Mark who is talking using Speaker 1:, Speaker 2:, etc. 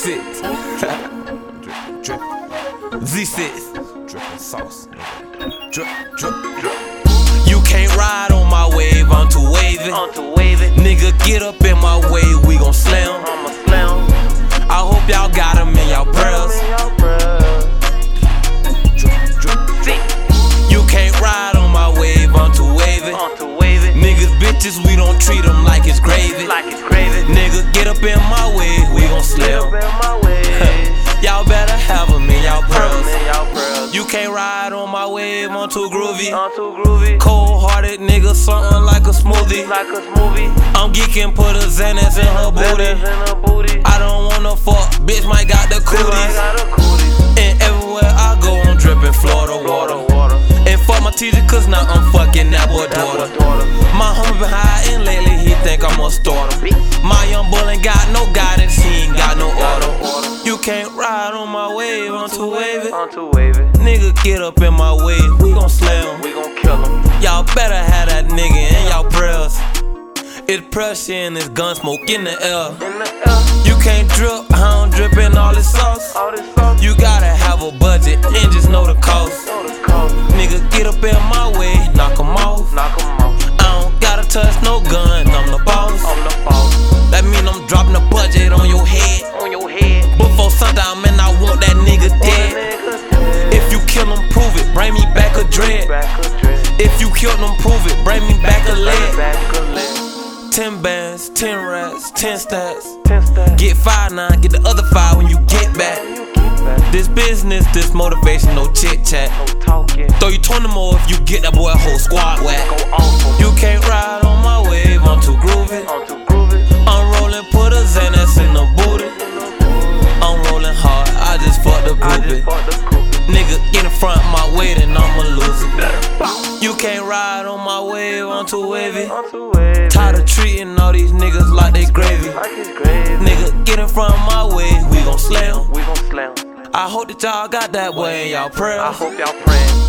Speaker 1: six. drip, drip. Z6. dripping sauce, nigga. Drip, drip, drip. You can't ride on my wave, I'm too wavy. Nigga, get up in my way, we gon' slam. I hope y'all got them in y'all prayers. You can't ride on my wave, I'm too wavy. Niggas, bitches, we don't treat them like it's gravy.
Speaker 2: Like it's gravy.
Speaker 1: Nigga, get up in my way, we gon' slam. Ride on my wave, I'm too groovy.
Speaker 2: On too groovy,
Speaker 1: Cold hearted nigga, something like a smoothie.
Speaker 2: like a smoothie.
Speaker 1: I'm geeking, put a Xanax in her booty.
Speaker 2: In her booty.
Speaker 1: I don't wanna fuck, bitch might got the cooties.
Speaker 2: got a cootie.
Speaker 1: And everywhere I go, I'm dripping Florida water. And fuck my teacher, cause now I'm fucking that boy daughter. My homie been hiding lately, he think I'm a starter. My young bull ain't got no guidance, he ain't got no order. You can't ride on my wave, I'm too wavy.
Speaker 2: On to wave it.
Speaker 1: Nigga, get up in my way, we gon' slam.
Speaker 2: We gon' kill him.
Speaker 1: Y'all better have that nigga in y'all prayers. It's pressure and it's gun smoke in the air.
Speaker 2: In the air,
Speaker 1: You can't drip, I don't drip in all this sauce.
Speaker 2: all this sauce.
Speaker 1: You gotta have a budget and just know the cost.
Speaker 2: know the cost.
Speaker 1: Nigga, get up in my way, If you killed him, prove it, bring me back a leg.
Speaker 2: Back a leg.
Speaker 1: Ten bands, ten rats, ten stats. Get five now, get the other five when you get back.
Speaker 2: You get back.
Speaker 1: This business, this motivation, no chit chat.
Speaker 2: No talking.
Speaker 1: Throw you 20 more if you get that boy a whole squad whack.
Speaker 2: Go off him.
Speaker 1: You can't ride on my wave, I'm too groovy.
Speaker 2: On to groovy.
Speaker 1: I'm rolling, put a Xanax in the booty. I'm rolling hard, I just fucked the groupie.
Speaker 2: just bought the groupie.
Speaker 1: Nigga, in front my way, can't ride on my wave, I'm too wavy.
Speaker 2: On to wave
Speaker 1: Tired of treating all these niggas like they gravy.
Speaker 2: Like it's gravy.
Speaker 1: Nigga, get in front of my way, we gon' slam.
Speaker 2: We gon' slam.
Speaker 1: I hope that y'all got that way in y'all
Speaker 2: I hope y'all praying.